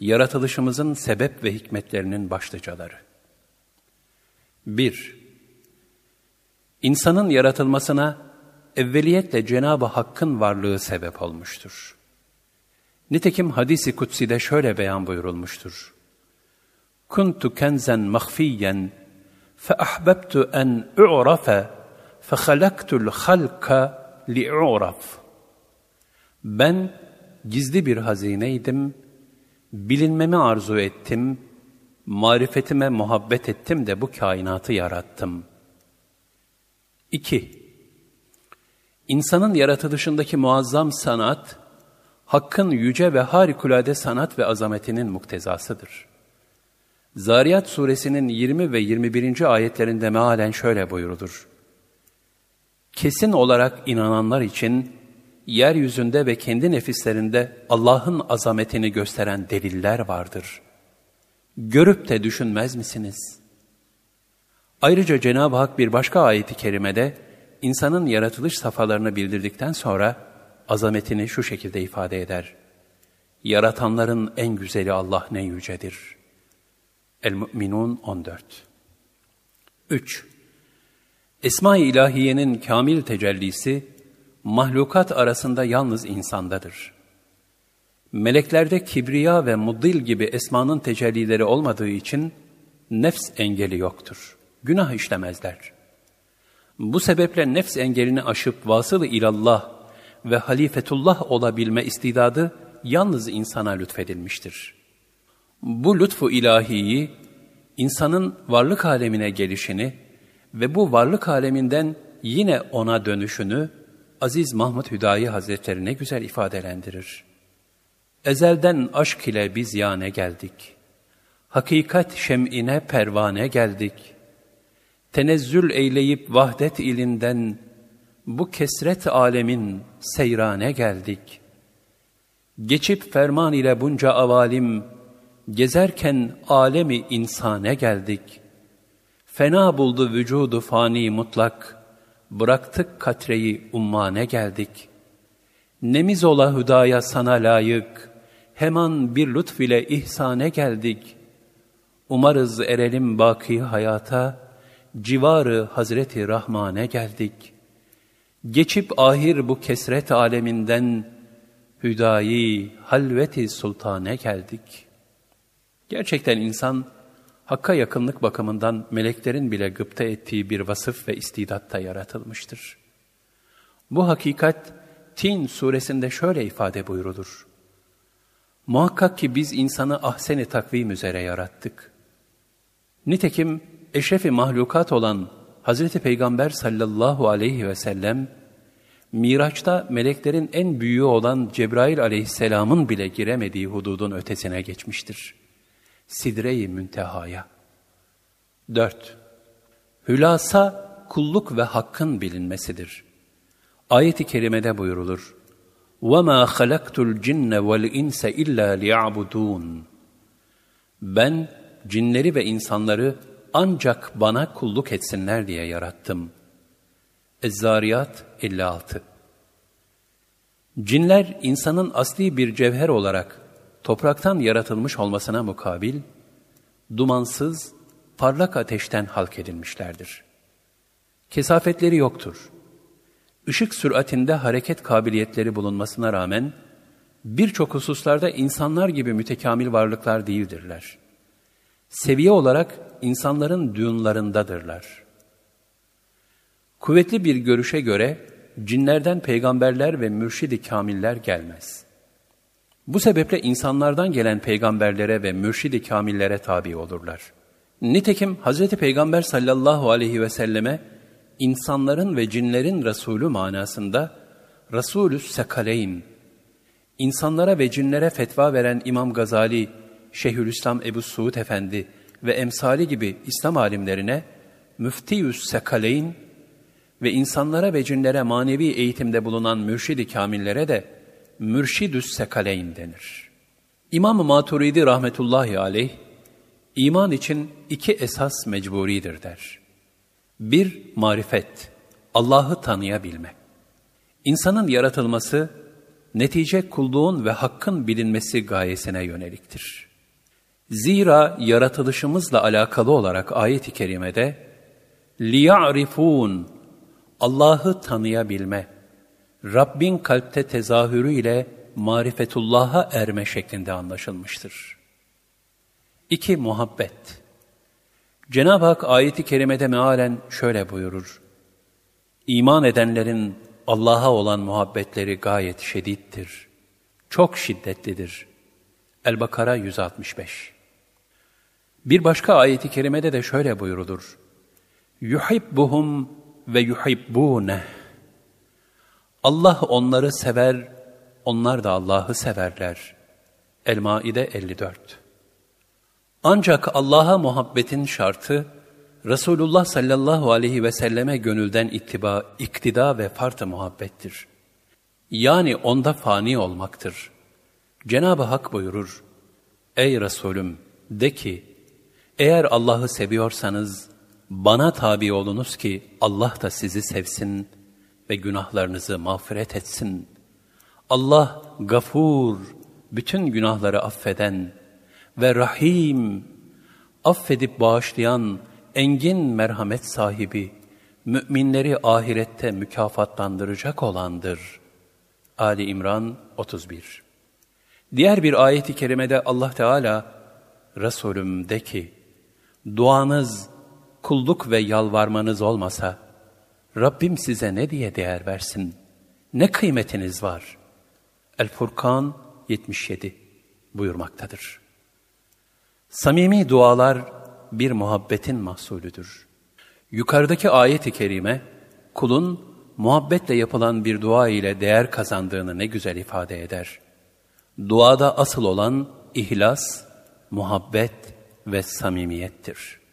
Yaratılışımızın sebep ve hikmetlerinin başlıcaları. 1. İnsanın yaratılmasına evveliyetle Cenab-ı Hakk'ın varlığı sebep olmuştur. Nitekim hadisi kutsi'de şöyle beyan buyurulmuştur. Kuntu kenzen mahfiyen fe en u'rafe fe halaktul halka li'uraf. Ben gizli bir hazineydim, bilinmemi arzu ettim, marifetime muhabbet ettim de bu kainatı yarattım. 2. İnsanın yaratılışındaki muazzam sanat, Hakk'ın yüce ve harikulade sanat ve azametinin muktezasıdır. Zariyat suresinin 20 ve 21. ayetlerinde mealen şöyle buyurulur. Kesin olarak inananlar için yeryüzünde ve kendi nefislerinde Allah'ın azametini gösteren deliller vardır. Görüp de düşünmez misiniz? Ayrıca Cenab-ı Hak bir başka ayeti kerimede insanın yaratılış safhalarını bildirdikten sonra azametini şu şekilde ifade eder. Yaratanların en güzeli Allah ne yücedir. El-Mü'minun 14 3. Esma-i İlahiye'nin kamil tecellisi, mahlukat arasında yalnız insandadır. Meleklerde kibriya ve muddil gibi esmanın tecellileri olmadığı için nefs engeli yoktur. Günah işlemezler. Bu sebeple nefs engelini aşıp vasıl ilallah ve halifetullah olabilme istidadı yalnız insana lütfedilmiştir. Bu lütfu ilahiyi, insanın varlık alemine gelişini ve bu varlık aleminden yine ona dönüşünü Aziz Mahmud Hüdayi Hazretleri ne güzel ifadelendirir. Ezelden aşk ile biz yane geldik. Hakikat şem'ine pervane geldik. Tenezzül eyleyip vahdet ilinden bu kesret alemin seyrane geldik. Geçip ferman ile bunca avalim, gezerken alemi insane geldik. Fena buldu vücudu fani mutlak, bıraktık katreyi ummane geldik. Nemiz ola hüdaya sana layık, hemen bir lütf ile ihsane geldik. Umarız erelim baki hayata, civarı Hazreti Rahman'e geldik.'' Geçip ahir bu kesret aleminden hüdayi halveti sultane geldik. Gerçekten insan Hakka yakınlık bakımından meleklerin bile gıpta ettiği bir vasıf ve istidatta yaratılmıştır. Bu hakikat Tin suresinde şöyle ifade buyurulur. Muhakkak ki biz insanı ahseni takvim üzere yarattık. Nitekim eşrefi mahlukat olan Hazreti Peygamber sallallahu aleyhi ve sellem, Miraç'ta meleklerin en büyüğü olan Cebrail aleyhisselamın bile giremediği hududun ötesine geçmiştir Sidre-i Münteha'ya. 4. Hülasa kulluk ve hakkın bilinmesidir. Ayet-i kerimede buyurulur. وَمَا خَلَقْتُ الْجِنَّ وَالْاِنْسَ اِلَّا لِيَعْبُدُونَ Ben cinleri ve insanları ancak bana kulluk etsinler diye yarattım. Ez-Zariyat 56 Cinler insanın asli bir cevher olarak topraktan yaratılmış olmasına mukabil, dumansız, parlak ateşten halk edilmişlerdir. Kesafetleri yoktur. Işık süratinde hareket kabiliyetleri bulunmasına rağmen, birçok hususlarda insanlar gibi mütekamil varlıklar değildirler. Seviye olarak insanların düğünlarındadırlar. Kuvvetli bir görüşe göre cinlerden peygamberler ve mürşidi kamiller gelmez. Bu sebeple insanlardan gelen peygamberlere ve mürşidi kamillere tabi olurlar. Nitekim Hz. Peygamber sallallahu aleyhi ve selleme insanların ve cinlerin Resulü manasında Resulü Sekaleyn, insanlara ve cinlere fetva veren İmam Gazali, Şeyhülislam Ebu Suud Efendi ve emsali gibi İslam alimlerine Müftiyüs Sekaleyn ve insanlara ve cinlere manevi eğitimde bulunan mürşidi kamillere de mürşidüs sekaleyn denir. İmam-ı Maturidi rahmetullahi aleyh, iman için iki esas mecburidir der. Bir, marifet, Allah'ı tanıyabilme. İnsanın yaratılması, netice kulluğun ve hakkın bilinmesi gayesine yöneliktir. Zira yaratılışımızla alakalı olarak ayet-i kerimede لِيَعْرِفُونَ Allah'ı tanıyabilme, Rabbin kalpte tezahürü ile marifetullah'a erme şeklinde anlaşılmıştır. 2. Muhabbet Cenab-ı Hak ayeti kerimede mealen şöyle buyurur. İman edenlerin Allah'a olan muhabbetleri gayet şedittir. Çok şiddetlidir. El-Bakara 165 Bir başka ayeti kerimede de şöyle buyurulur. Yuhibbuhum ve yuhibbûneh Allah onları sever, onlar da Allah'ı severler. El-Maide 54 Ancak Allah'a muhabbetin şartı, Resulullah sallallahu aleyhi ve selleme gönülden ittiba, iktida ve fart muhabbettir. Yani onda fani olmaktır. Cenab-ı Hak buyurur, Ey Resulüm de ki, eğer Allah'ı seviyorsanız bana tabi olunuz ki Allah da sizi sevsin ve günahlarınızı mağfiret etsin. Allah gafur, bütün günahları affeden ve rahim, affedip bağışlayan, engin merhamet sahibi, müminleri ahirette mükafatlandıracak olandır. Ali İmran 31 Diğer bir ayeti kerimede Allah Teala, Resulüm de ki, duanız, kulluk ve yalvarmanız olmasa, Rabbim size ne diye değer versin? Ne kıymetiniz var? El-Furkan 77 buyurmaktadır. Samimi dualar bir muhabbetin mahsulüdür. Yukarıdaki ayet-i kerime, kulun muhabbetle yapılan bir dua ile değer kazandığını ne güzel ifade eder. Duada asıl olan ihlas, muhabbet ve samimiyettir.''